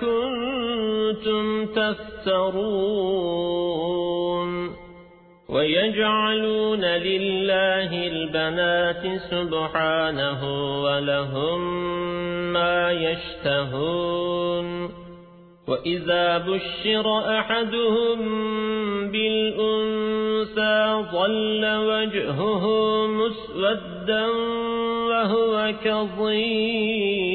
كنتم تفترون ويجعلون لله البنات سبحانه ولهم ما يشتهون وإذا بشر أحدهم بالأنثى ظل وجهه مسودا وهو كظيم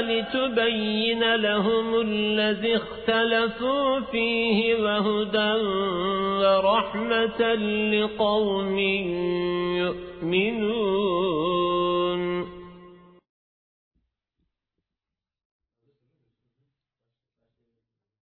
لتبين لهم الذي اختلفوا فيه وهدى ورحمة لقوم يؤمنون.